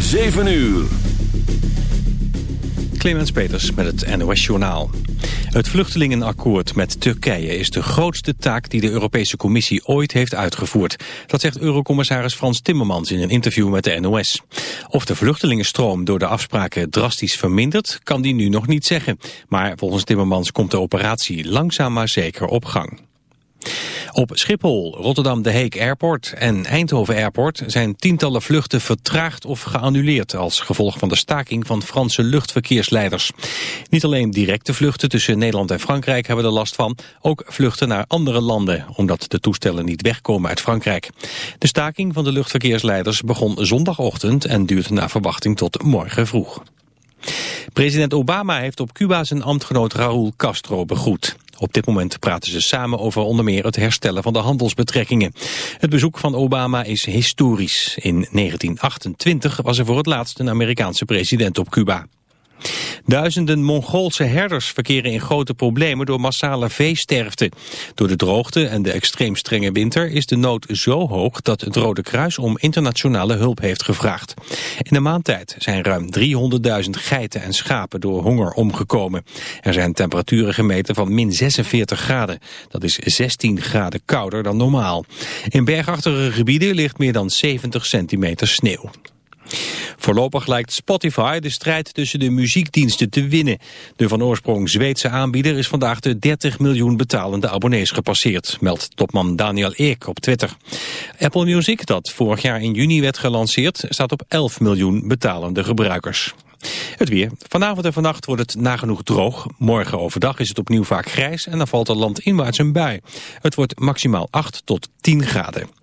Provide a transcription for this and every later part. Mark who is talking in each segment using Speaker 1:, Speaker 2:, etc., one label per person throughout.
Speaker 1: 7 uur.
Speaker 2: Clemens Peters met het NOS Journaal. Het vluchtelingenakkoord met Turkije is de grootste taak die de Europese Commissie ooit heeft uitgevoerd. Dat zegt Eurocommissaris Frans Timmermans in een interview met de NOS. Of de vluchtelingenstroom door de afspraken drastisch vermindert, kan die nu nog niet zeggen. Maar volgens Timmermans komt de operatie langzaam maar zeker op gang. Op Schiphol, Rotterdam De Heek Airport en Eindhoven Airport zijn tientallen vluchten vertraagd of geannuleerd als gevolg van de staking van Franse luchtverkeersleiders. Niet alleen directe vluchten tussen Nederland en Frankrijk hebben er last van, ook vluchten naar andere landen, omdat de toestellen niet wegkomen uit Frankrijk. De staking van de luchtverkeersleiders begon zondagochtend en duurt naar verwachting tot morgen vroeg. President Obama heeft op Cuba zijn ambtgenoot Raúl Castro begroet. Op dit moment praten ze samen over onder meer het herstellen van de handelsbetrekkingen. Het bezoek van Obama is historisch. In 1928 was er voor het laatst een Amerikaanse president op Cuba. Duizenden Mongoolse herders verkeren in grote problemen door massale veesterfte. Door de droogte en de extreem strenge winter is de nood zo hoog dat het Rode Kruis om internationale hulp heeft gevraagd. In een maand tijd zijn ruim 300.000 geiten en schapen door honger omgekomen. Er zijn temperaturen gemeten van min 46 graden. Dat is 16 graden kouder dan normaal. In bergachtige gebieden ligt meer dan 70 centimeter sneeuw. Voorlopig lijkt Spotify de strijd tussen de muziekdiensten te winnen. De van oorsprong Zweedse aanbieder is vandaag de 30 miljoen betalende abonnees gepasseerd, meldt topman Daniel Eek op Twitter. Apple Music, dat vorig jaar in juni werd gelanceerd, staat op 11 miljoen betalende gebruikers. Het weer. Vanavond en vannacht wordt het nagenoeg droog. Morgen overdag is het opnieuw vaak grijs en dan valt er landinwaarts een bui. Het wordt maximaal 8 tot 10 graden.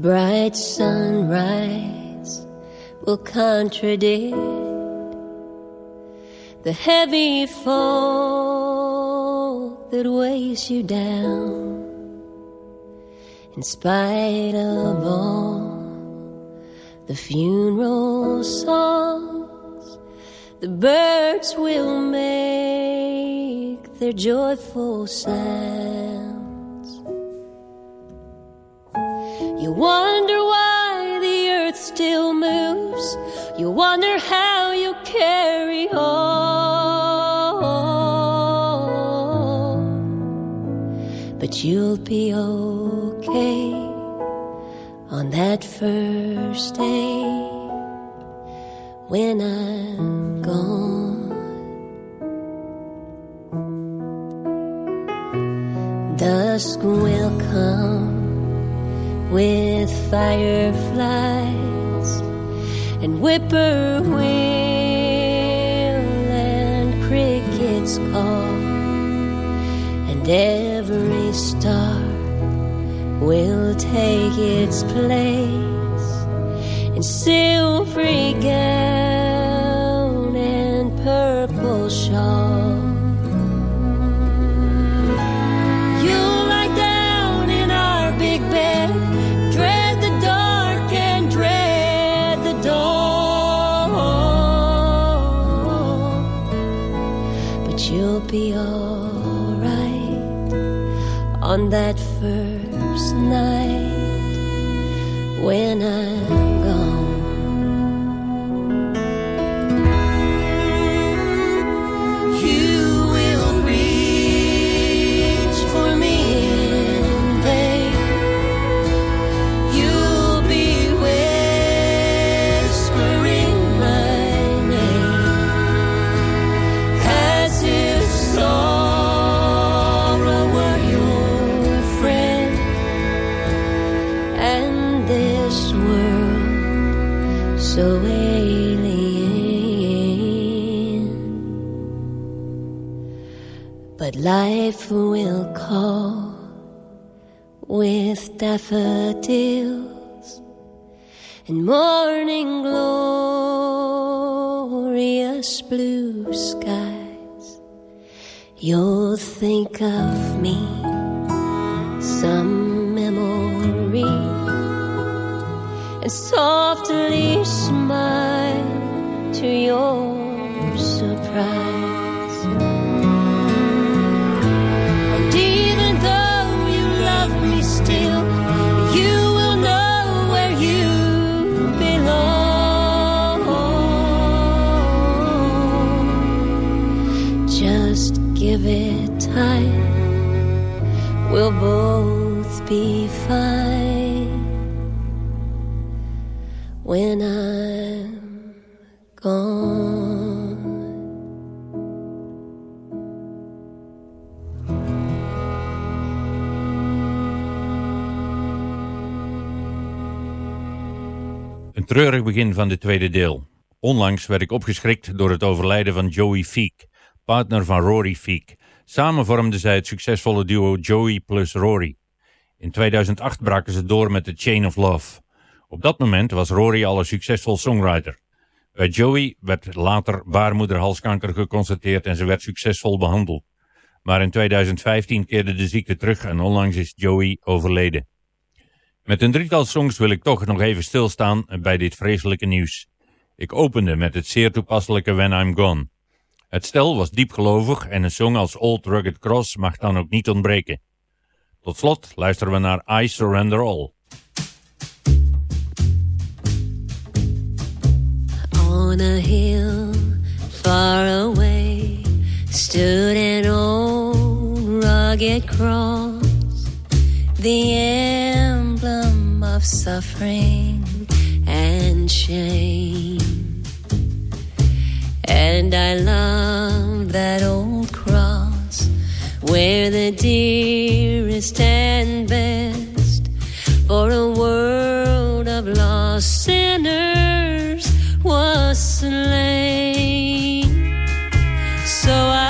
Speaker 3: Bright sunrise will contradict the heavy fog that weighs you down. In spite of all the funeral songs, the birds will make their joyful sounds. You wonder why the earth still moves. You wonder how you carry on. But you'll be okay on that first day when I'm gone. Dusk will come with fireflies and whippoorwill and crickets call, and every star will take its place in silvery gown and purple shawl. Be alright on that first night when I'm life will call with daffodils and morning glorious blue skies. You'll think of
Speaker 4: Een treurig begin van dit tweede deel. Onlangs werd ik opgeschrikt door het overlijden van Joey Feek, partner van Rory Feek. Samen vormden zij het succesvolle duo Joey plus Rory. In 2008 braken ze door met The Chain of Love. Op dat moment was Rory al een succesvol songwriter. Bij Joey werd later baarmoederhalskanker geconstateerd en ze werd succesvol behandeld. Maar in 2015 keerde de ziekte terug en onlangs is Joey overleden. Met een drietal songs wil ik toch nog even stilstaan bij dit vreselijke nieuws. Ik opende met het zeer toepasselijke When I'm Gone. Het stel was diepgelovig en een song als Old Rugged Cross mag dan ook niet ontbreken. Tot slot luisteren we naar I Surrender All.
Speaker 3: On a hill far away stood an old rugged cross, the emblem of suffering and shame. And I love that old cross where the dearest and best for a world of lost sinners was slain. So I'll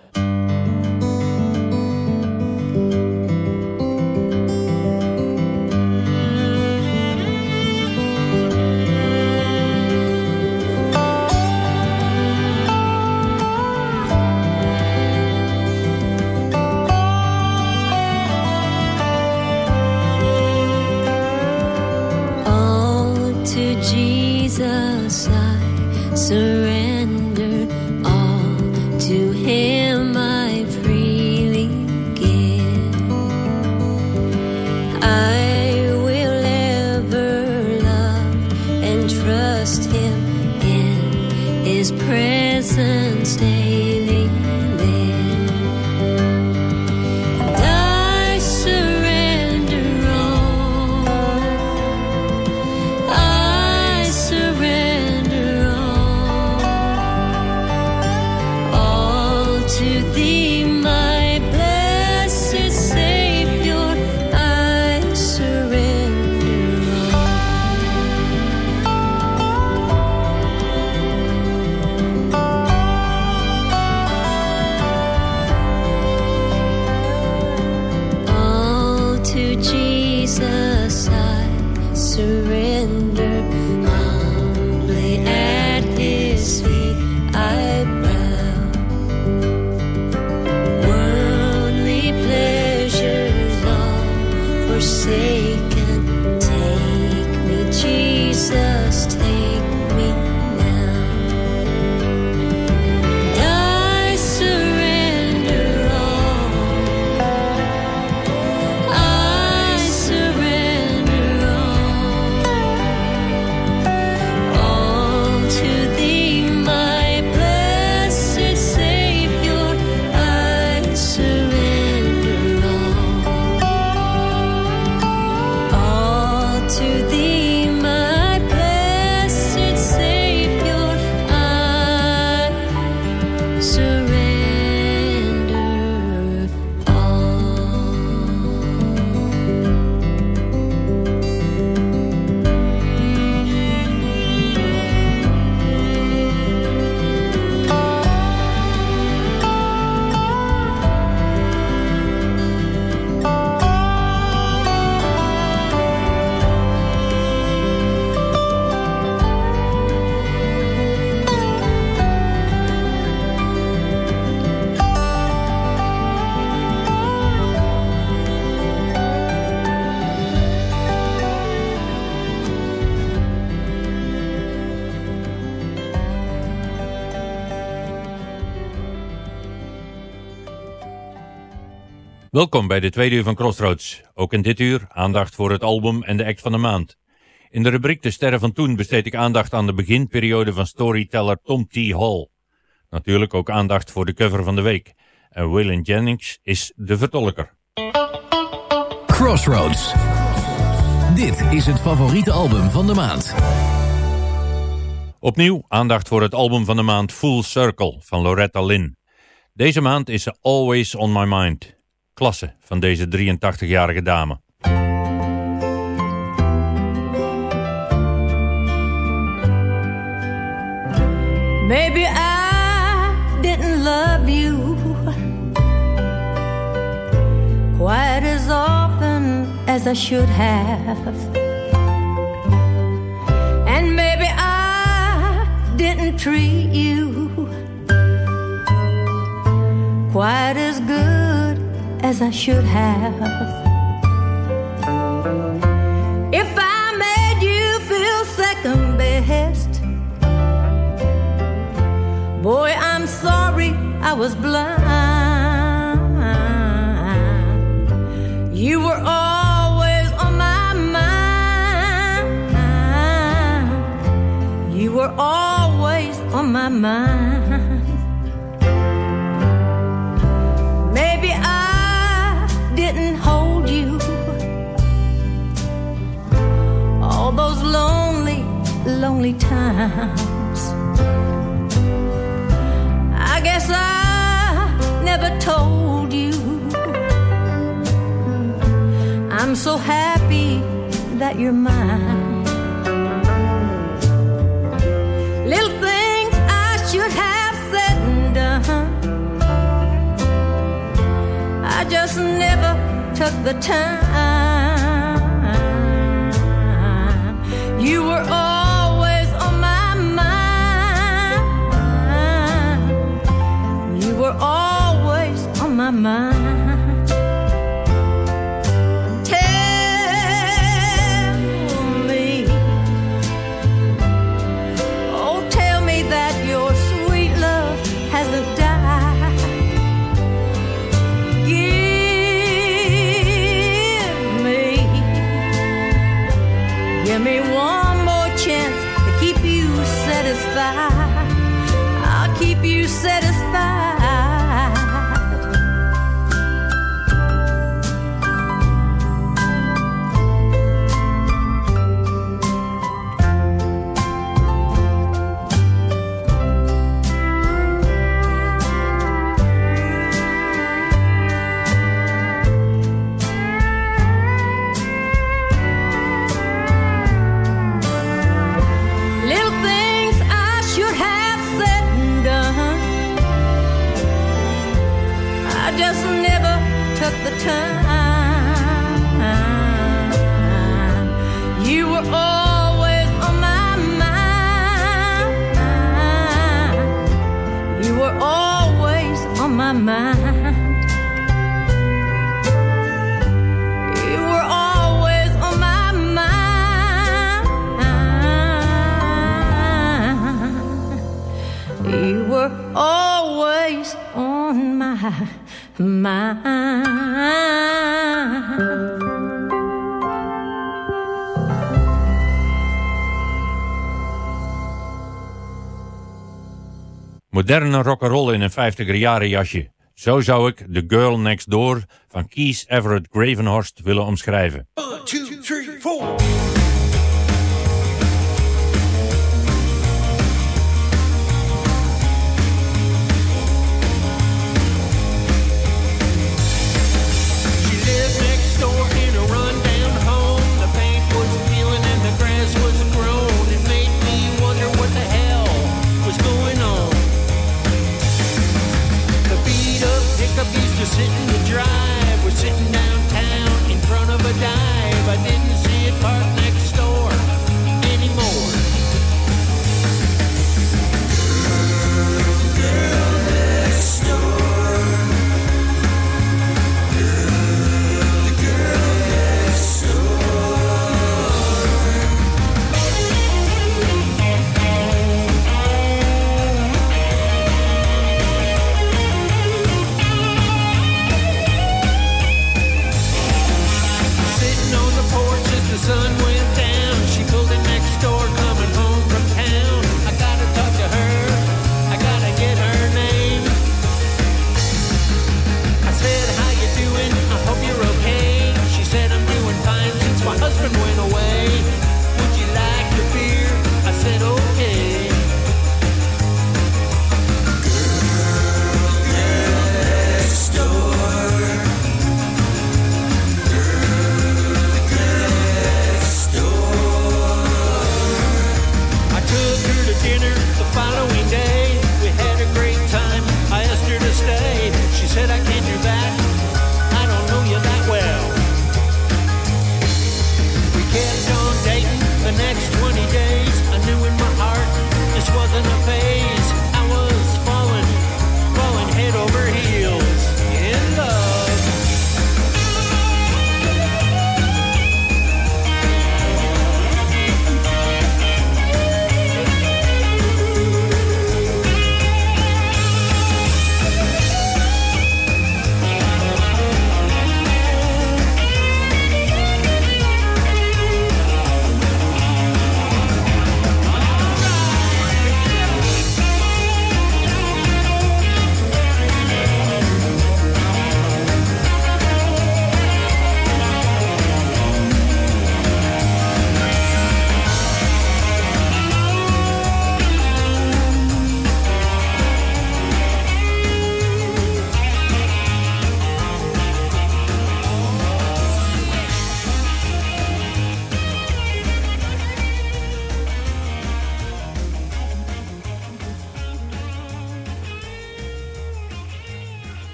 Speaker 4: Welkom bij de tweede uur van Crossroads. Ook in dit uur aandacht voor het album en de act van de maand. In de rubriek De Sterren van Toen besteed ik aandacht aan de beginperiode van storyteller Tom T. Hall. Natuurlijk ook aandacht voor de cover van de week. En Waylon Jennings is de vertolker.
Speaker 3: Crossroads. Dit is het favoriete album van de maand.
Speaker 4: Opnieuw aandacht voor het album van de maand Full Circle van Loretta Lynn. Deze maand is ze Always On My Mind klasse van deze 83-jarige dame.
Speaker 5: Maybe I didn't love you quite as often as I should have. And maybe I didn't treat you quite as good. as I should have. If I made you feel second best, boy, I'm sorry I was blind. You were always on my mind. You were always on my mind. lonely times. I guess I never told you. I'm so happy that you're mine. Little things I should have said and done. I just never took the time. You were. my mind.
Speaker 4: moderne rock'n'roll in een 50er jaren jasje. Zo zou ik The Girl Next Door van Keith Everett Gravenhorst willen omschrijven.
Speaker 6: Oh.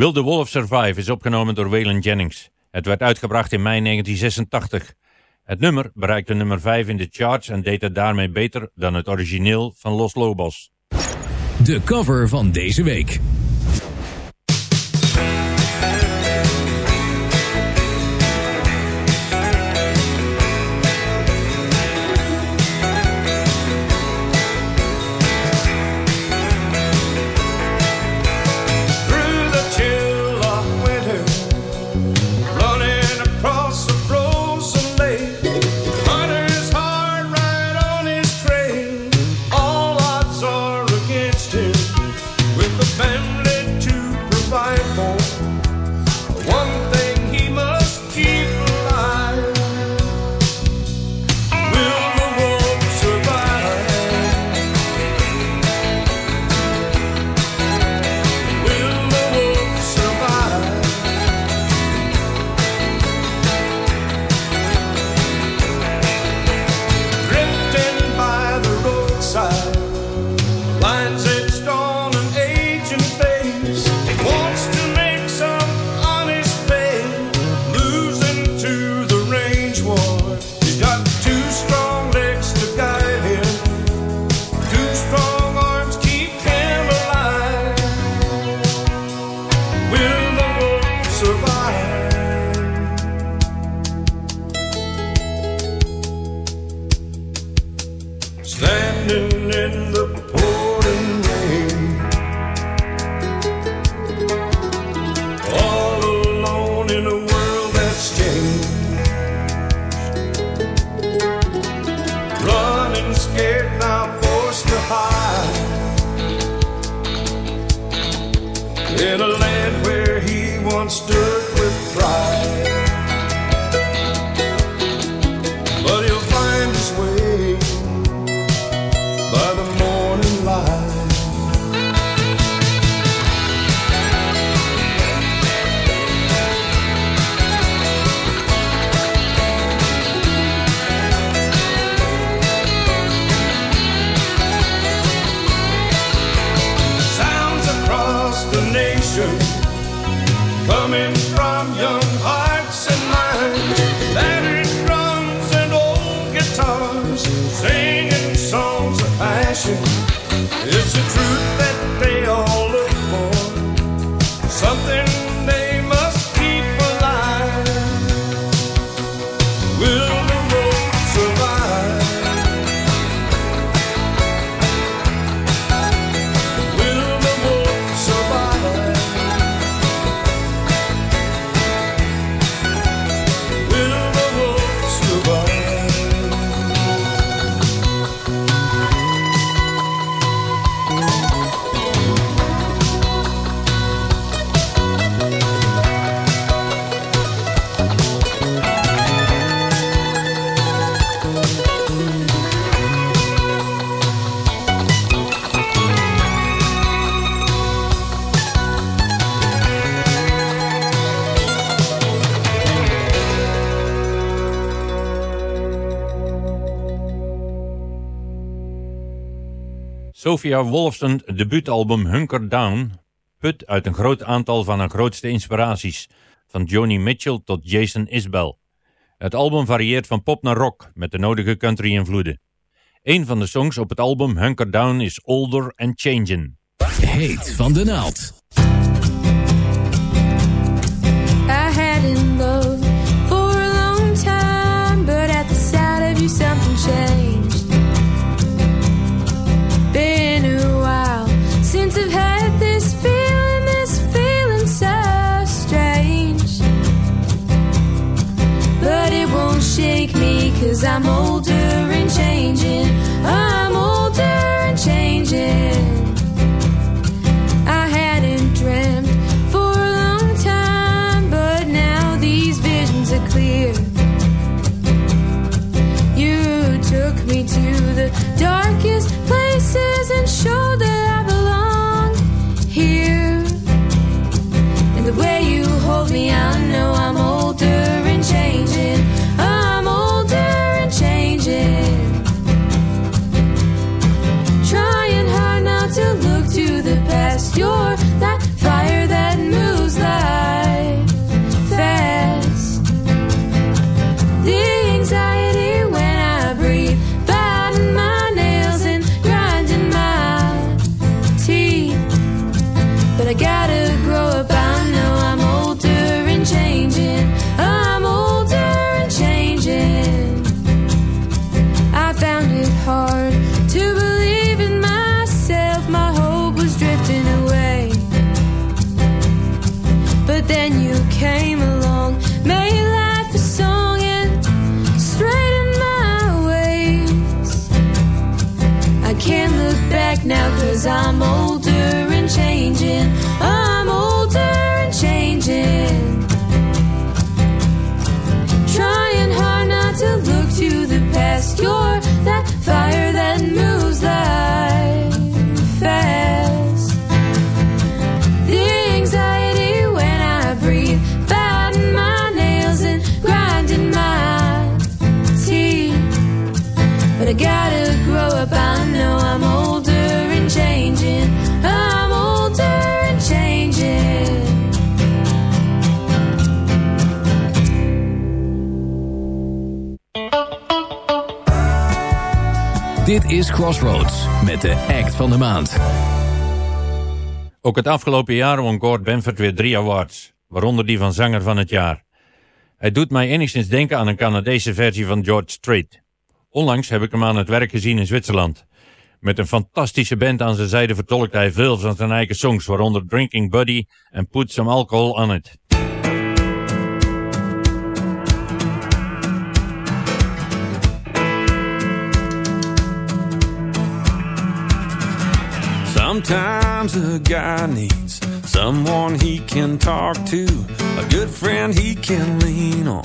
Speaker 4: Will the Wolf Survive is opgenomen door Waylon Jennings. Het werd uitgebracht in mei 1986. Het nummer bereikte nummer 5 in de charts en deed het daarmee beter dan het origineel van Los Lobos.
Speaker 7: De cover van deze week.
Speaker 4: Sophia Wolfsons debuutalbum Hunker Down put uit een groot aantal van haar grootste inspiraties, van Joni Mitchell tot Jason Isbell. Het album varieert van pop naar rock, met de nodige country invloeden. Een van de songs op het album Hunker Down is Older and Changin'.
Speaker 7: Heet van de naald.
Speaker 8: Cause I'm older and changing. I'm older and changing. I hadn't dreamt for a long time, but now these visions are clear. You took me to the darkest places and showed that I belong here. And the way you hold me, I
Speaker 7: is Crossroads met de act van de maand.
Speaker 4: Ook het afgelopen jaar won Gord Benford weer drie awards, waaronder die van zanger van het jaar. Hij doet mij enigszins denken aan een Canadese versie van George Strait. Onlangs heb ik hem aan het werk gezien in Zwitserland. Met een fantastische band aan zijn zijde vertolkt hij veel van zijn eigen songs, waaronder Drinking Buddy en Put Some Alcohol on It.
Speaker 9: Sometimes a guy needs someone he can talk to, a good friend he can lean on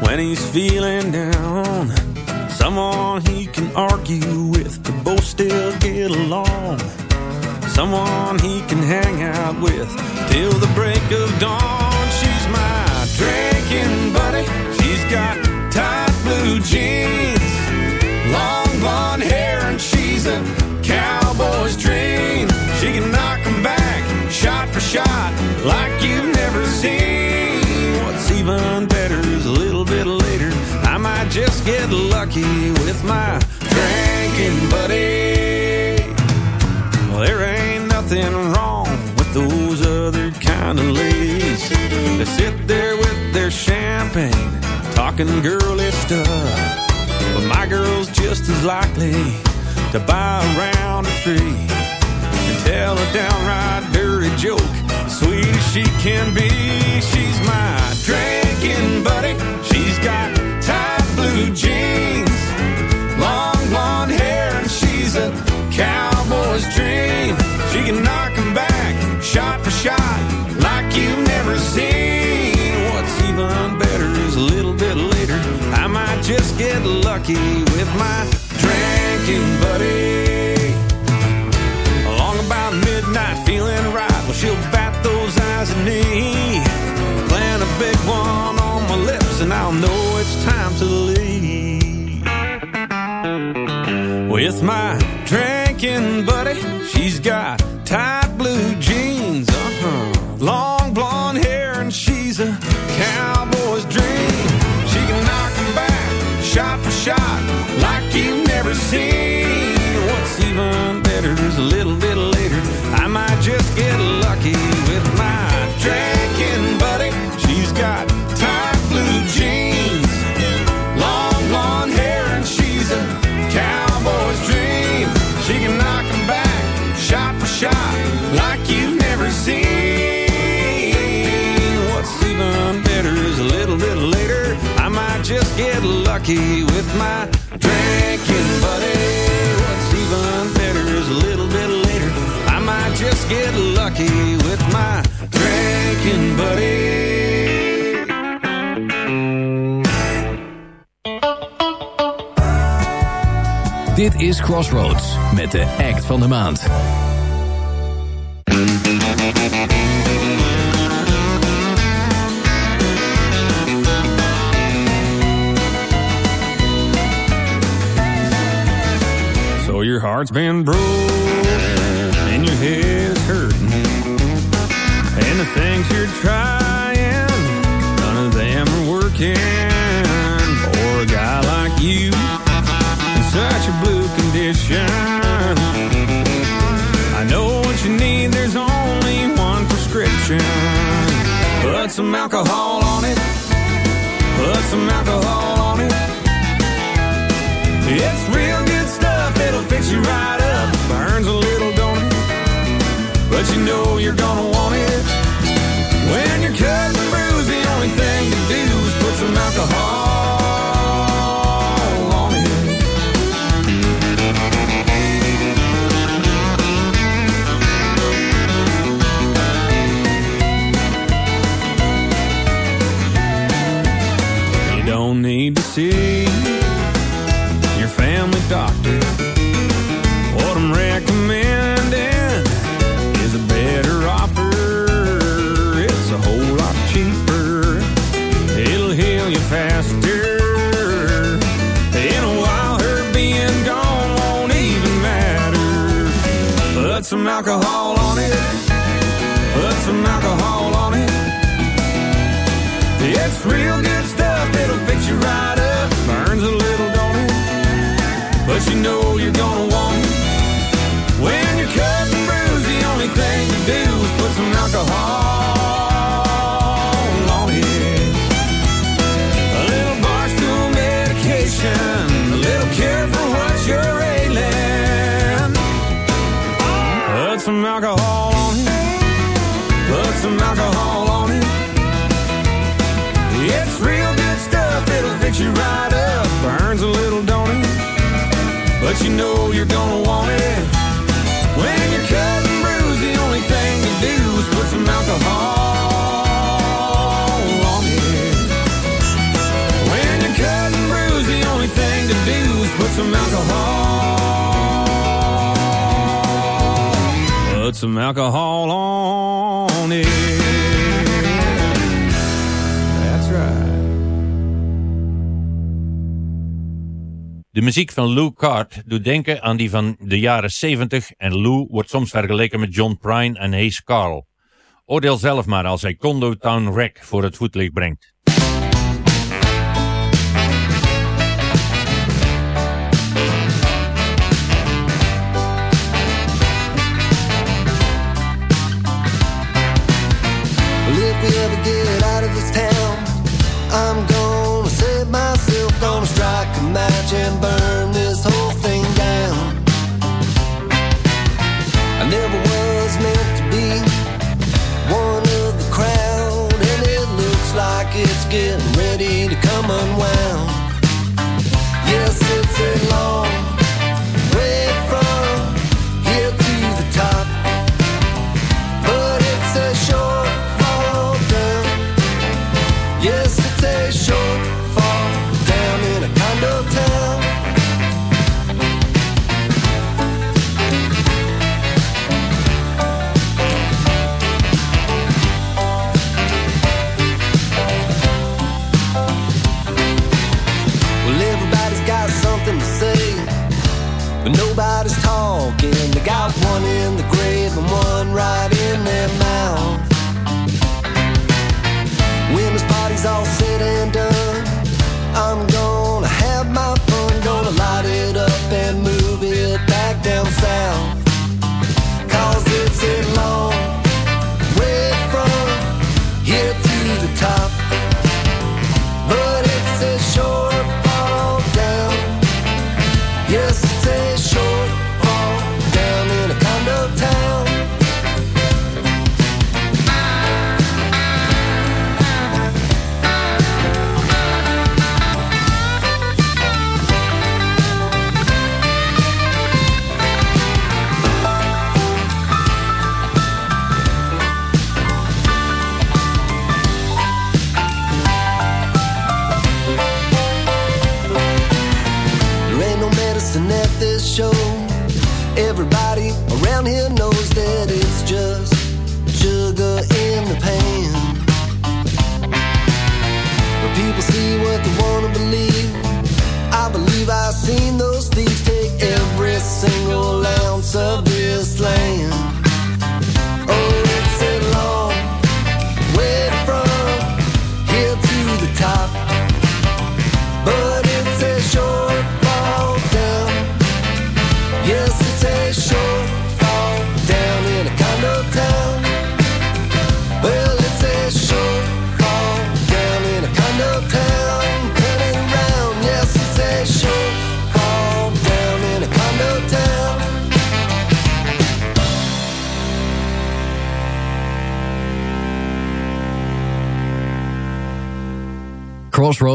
Speaker 9: when he's feeling down. Someone he can argue with to both still get along. Someone he can hang out with till the break of dawn. She's my drinking buddy. She's got tight blue jeans, long blonde hair, and she's a cowboy's dream. Shot like you've never seen. What's even better is a little bit later, I might just get lucky with my drinking buddy. Well, there ain't nothing wrong with those other kind of ladies They sit there with their champagne, talking girly stuff. But my girl's just as likely to buy a round of three and tell a downright dirty joke, sweet as she can be. She's my drinking buddy. She's got tight blue jeans, long blonde hair, and she's a cowboy's dream. She can knock 'em back, shot for shot, like you've never seen. What's even better is a little bit later, I might just get lucky with my drinking buddy. Eyes. Plant a big one on my lips, and I'll know it's time to leave. With my drinking buddy, she's got tight blue jeans, uh-huh, long blonde hair, and she's a cowboy's dream. She can knock 'em back, shot for shot, like you've never seen. Lucky with my drinking buddy. What's even better is a little bit later, I might just get lucky with my drinking buddy.
Speaker 7: Dit is Crossroads met de act van de maand.
Speaker 9: Your heart's been broke and your head is hurting. And the things you're trying, none of them are working. For a guy like you in such a blue condition. I know what you need, there's only one prescription. Put some alcohol on it. Alcohol
Speaker 10: muziek van Lou Card doet denken aan die van de jaren 70 en Lou wordt soms vergeleken met John Prine en Hayes Carl. Oordeel zelf maar als hij Condo Town Wreck voor het voetlicht brengt.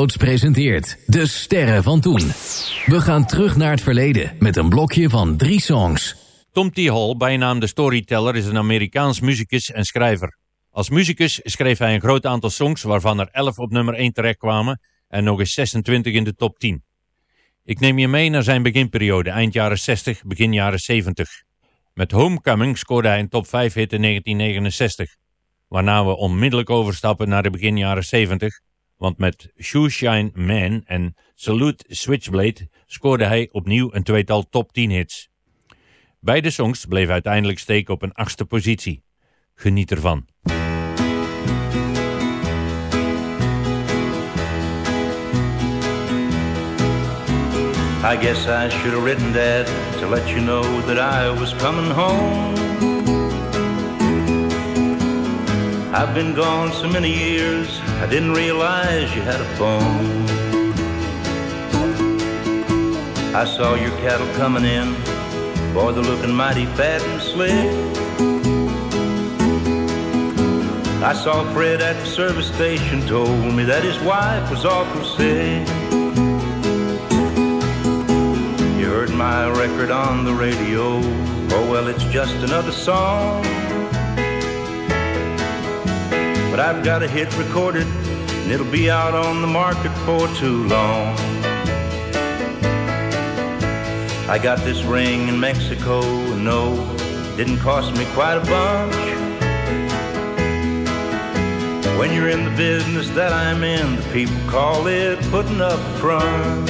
Speaker 11: Presenteert De Sterren van Toen. We gaan terug naar het verleden met een blokje van drie songs.
Speaker 10: Tom T. Hall, bijnaam de Storyteller, is een Amerikaans muzikus en schrijver. Als muzikus schreef hij een groot aantal songs, waarvan er 11 op nummer 1 terechtkwamen en nog eens 26 in de top 10. Ik neem je mee naar zijn beginperiode, eind jaren 60, begin jaren 70. Met Homecoming scoorde hij een top 5 hit in 1969, waarna we onmiddellijk overstappen naar de begin jaren 70 want met Shoeshine Man en Salute Switchblade scoorde hij opnieuw een tweetal top 10 hits.
Speaker 4: Beide songs bleven uiteindelijk steken op een achtste positie. Geniet ervan.
Speaker 12: I guess I should have written that to let you know that I was coming home. I've been gone so many years, I didn't realize you had a phone. I saw your cattle coming in, boy, they're looking mighty fat and slick. I saw Fred at the service station, told me that his wife was awful sick. You heard my record on the radio, oh well, it's just another song. But I've got a hit recorded, and it'll be out on the market for too long. I got this ring in Mexico, and no, didn't cost me quite a bunch. When you're in the business that I'm in, the people call it putting up a front.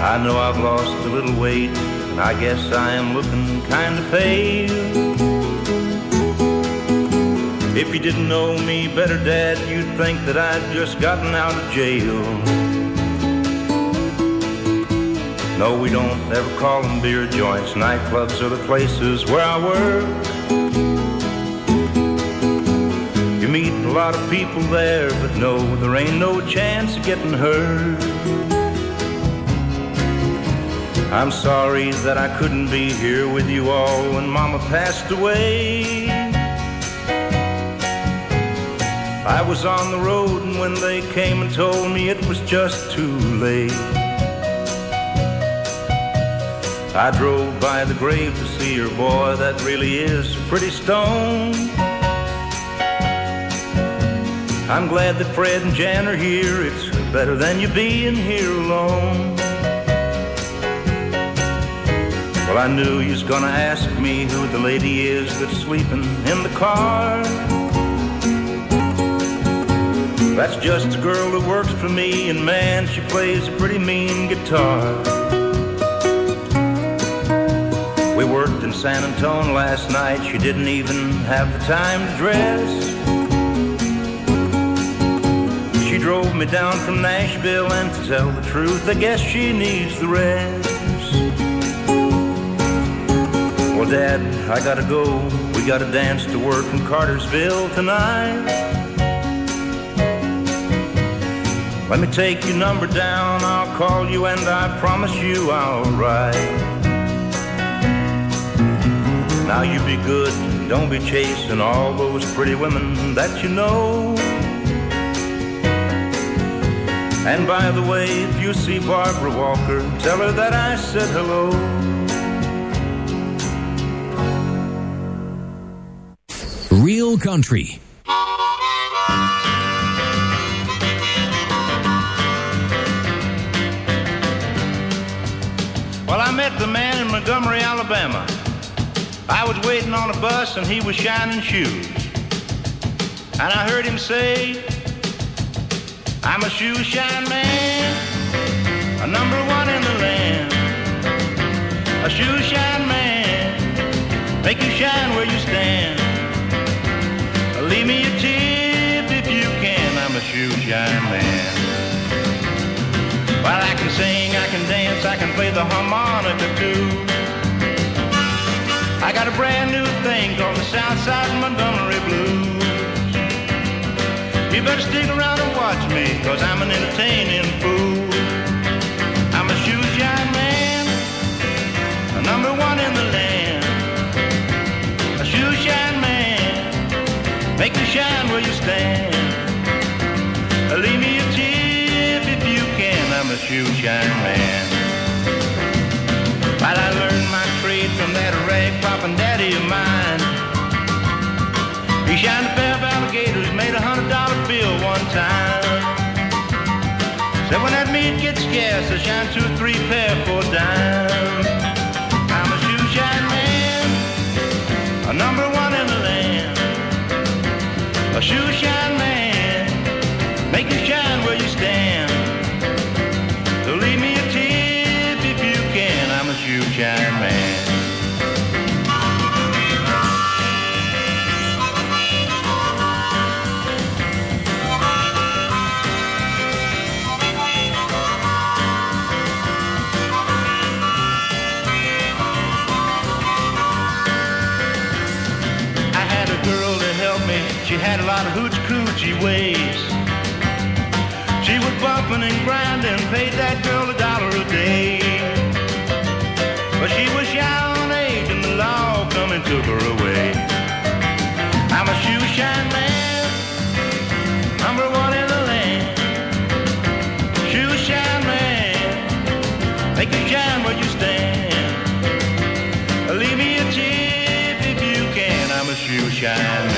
Speaker 12: I know I've lost a little weight, and I guess I am looking kind of pale. If you didn't know me better, Dad, you'd think that I'd just gotten out of jail. No, we don't ever call them beer joints. Nightclubs are the places where I work. You meet a lot of people there, but no, there ain't no chance of getting hurt. I'm sorry that I couldn't be here with you all when Mama passed away. I was on the road, and when they came and told me it was just too late, I drove by the grave to see her, boy, that really is a pretty stone. I'm glad that Fred and Jan are here, it's better than you being here alone. Well, I knew you was gonna ask me who the lady is that's sleeping in the car. That's just a girl that works for me, and man, she plays a pretty mean guitar. We worked in San Antone last night, she didn't even have the time to dress. She drove me down from Nashville, and to tell the truth, I guess she needs the rest. Well, Dad, I gotta go. We got a dance to work in Cartersville tonight. Let me take your number down, I'll call you and I promise you I'll write. Now you be good, don't be chasing all those pretty women that you know. And by the way, if you see Barbara Walker, tell her that I said hello.
Speaker 7: Real Country.
Speaker 12: I was waiting on a bus and he was shining shoes. And I heard him say, I'm a shoe shine man, a number one in the land. A shoe shine man, make you shine where you stand. Leave me a tip if you can, I'm a shoe shine man. Well, I can sing, I can dance, I can play the harmonica too. Got a brand new thing called the Southside Montgomery Blues. You better stick around and watch me, cause I'm an entertaining fool. I'm a shoe shine man, a number one in the land. A shoe shine man, make you shine where you stand. Leave me a tip if you can, I'm a shoe shine man. While I trade that rag poppin' daddy of mine. He shined a pair of alligators, made a hundred dollar bill one time. Said when that meat gets scarce, I shine two or three pair for a dime. I'm a shoe shine man, a number one in the land. A shoe shine man, make you shine where you stand. Bumping and grinding, paid that girl a dollar a day. But she was shy on age and the law come and took her away. I'm a shoe shine man, number one in the land. Shoe shine man, make you shine where you stand. Leave me a tip if you can. I'm a shoe shine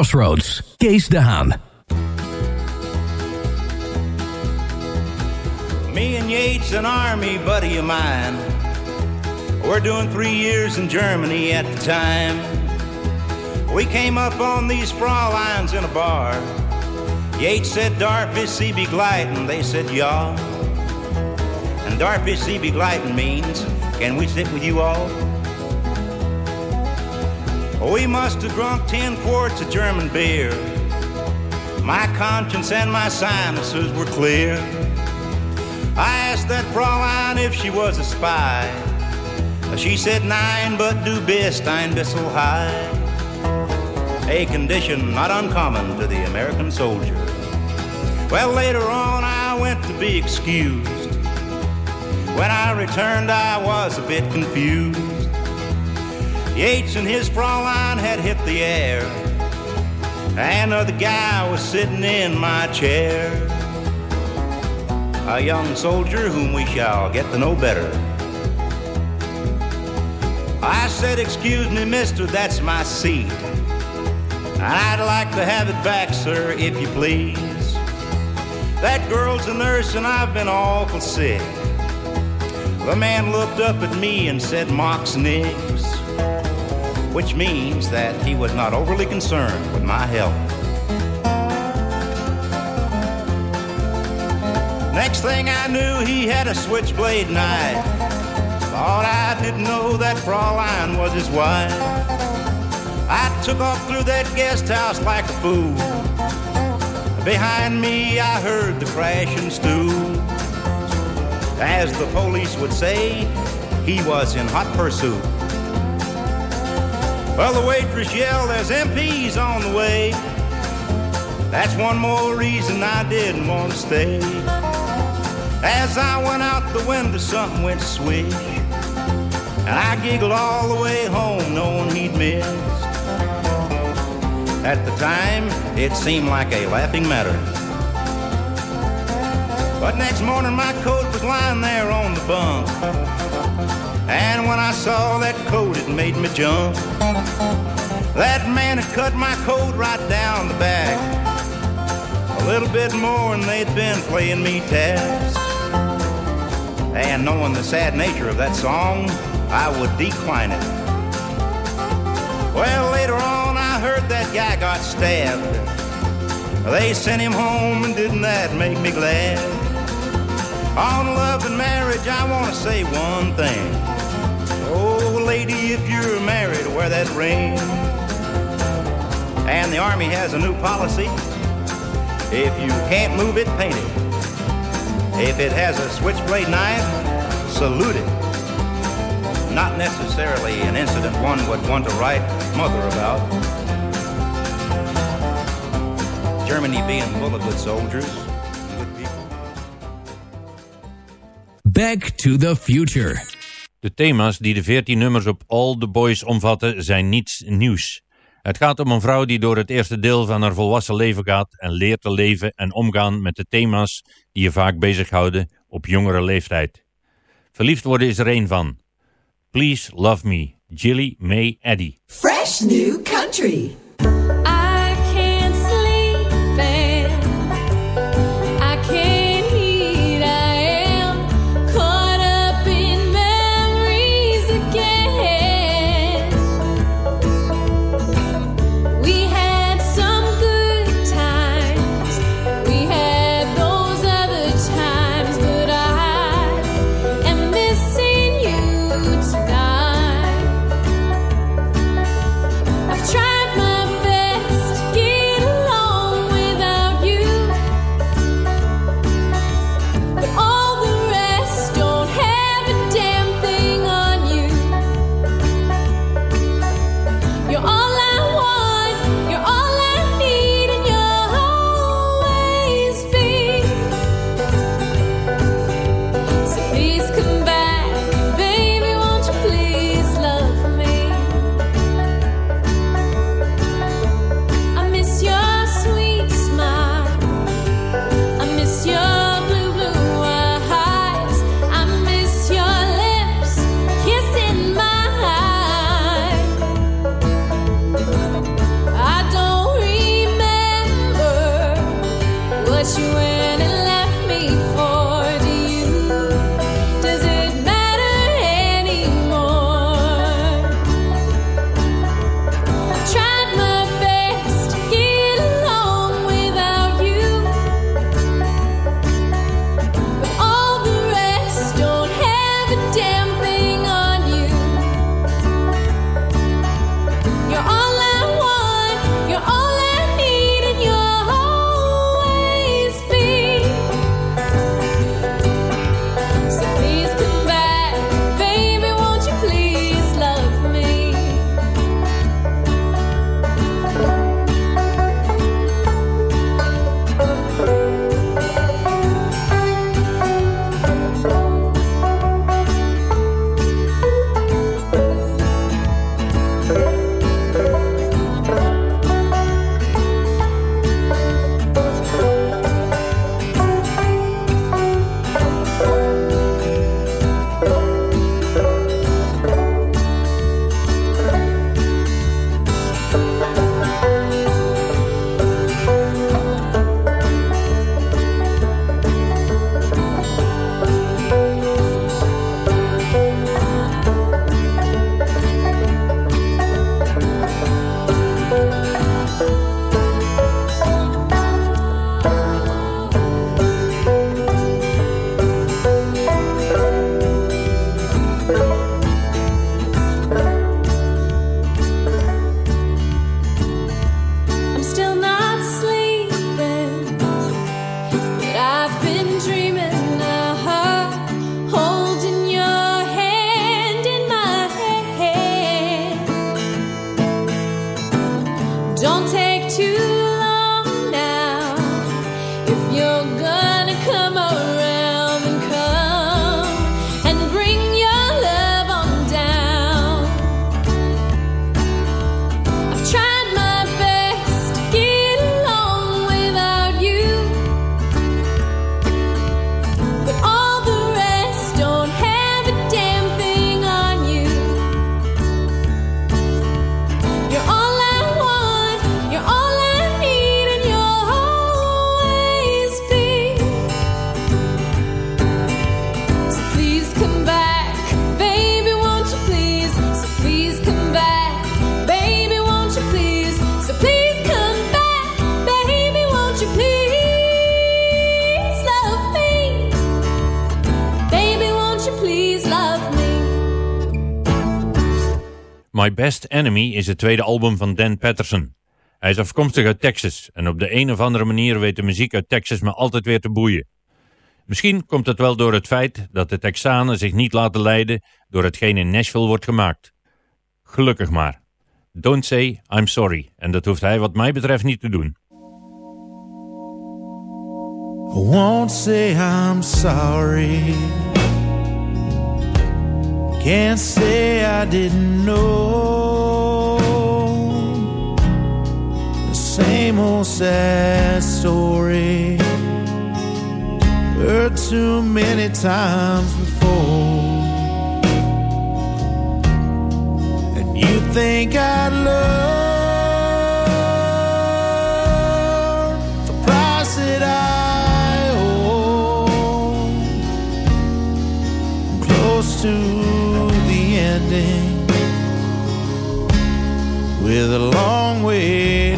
Speaker 7: Crossroads, Kees de Haan.
Speaker 12: Me and Yates, an army buddy of mine. We're doing three years in Germany at the time. We came up on these Fräuleins in a bar. Yates said, Darby, see be gliding. They said, yeah. And Darby, see be gliding means, can we sit with you all? Oh, we must have drunk ten quarts of German beer. My conscience and my sinuses were clear. I asked that Fräulein if she was a spy. She said nine, but du bist ein bissel high. A condition not uncommon to the American soldier. Well, later on, I went to be excused. When I returned, I was a bit confused. Yates and his Fräulein had hit the air. And another guy was sitting in my chair. A young soldier whom we shall get to know better. I said, Excuse me, mister, that's my seat. I'd like to have it back, sir, if you please. That girl's a nurse and I've been awful sick. The man looked up at me and said, Mox Nix, which means that he was not overly concerned with my health. Next thing I knew, he had a switchblade knife. Thought I didn't know that Fräulein was his wife. I took off through that guest house like a fool. Behind me, I heard the crashing stool. As the police would say, he was in hot pursuit. Well, the waitress yelled, There's MPs on the way. That's one more reason I didn't want to stay. As I went out the window, something went swish. And I giggled all the way home, knowing he'd missed. At the time, it seemed like a laughing matter. But next morning, my coat was lying there on the bunk. And when I saw that coat, it made me jump. That man had cut my coat right down the back. A little bit more, and they'd been playing me taps. And knowing the sad nature of that song, I would decline it. Well, later on, I heard that guy got stabbed. They sent him home, and didn't that make me glad? On love and marriage, I want to say one thing. Lady, if you're married, wear that ring. And the Army has a new policy. If you can't move it, paint it. If it has a switchblade knife, salute it. Not necessarily an incident one would want to write mother about. Germany being full of good soldiers, good people.
Speaker 7: Back to the Future.
Speaker 4: De thema's die de 14 nummers op All the Boys omvatten zijn niets nieuws. Het gaat om een vrouw die door het eerste deel van haar volwassen leven gaat en leert te leven en omgaan met de thema's die je vaak bezighouden op jongere leeftijd. Verliefd worden is er één van. Please Love Me, Jilly May Eddy.
Speaker 13: Fresh new country.
Speaker 3: to
Speaker 4: My Best Enemy is het tweede album van Dan Patterson. Hij is afkomstig uit Texas en op de een of andere manier weet de muziek uit Texas me altijd weer te boeien. Misschien komt het wel door het feit dat de Texanen zich niet laten leiden door hetgeen in Nashville wordt gemaakt. Gelukkig maar. Don't say I'm sorry. En dat hoeft hij wat mij betreft niet te doen.
Speaker 14: Won't say I'm sorry. Can't say I didn't know. The same old sad story. Heard too many times before. And you think I'd learn the price that I owe. I'm close to ending with a long way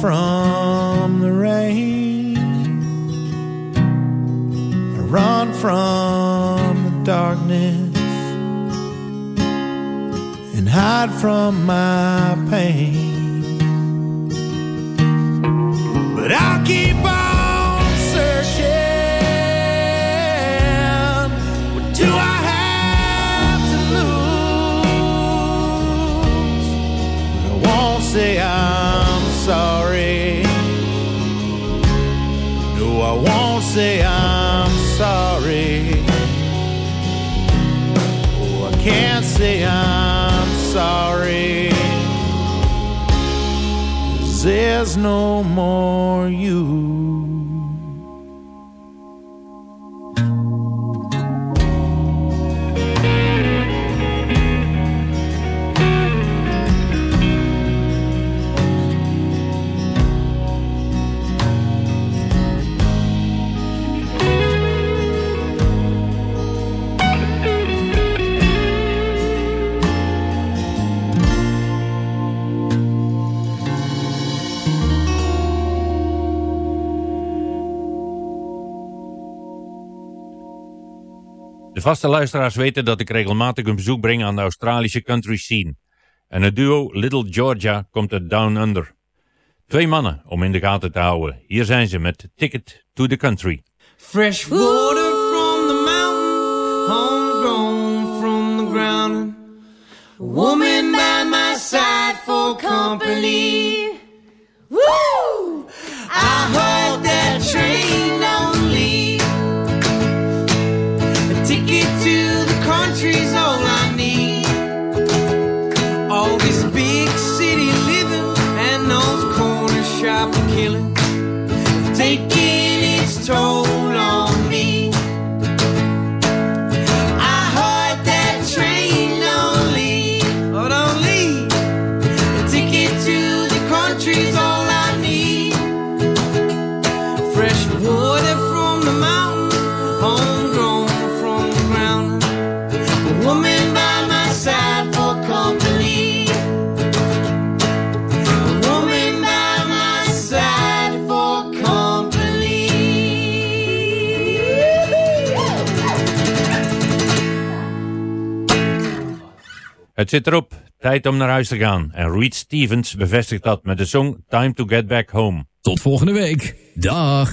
Speaker 14: from
Speaker 4: vaste luisteraars weten dat ik regelmatig een bezoek breng aan de Australische country scene. En het duo Little Georgia komt uit Down Under. Twee mannen om in de gaten te houden. Hier zijn ze met Ticket to the Country.
Speaker 15: Fresh water from the mountain, homegrown from the ground. Woman by my side for company.
Speaker 4: Het zit erop, tijd om naar huis te gaan. En Reed Stevens bevestigt dat met de song Time to Get Back Home.
Speaker 16: Tot volgende week. Dag.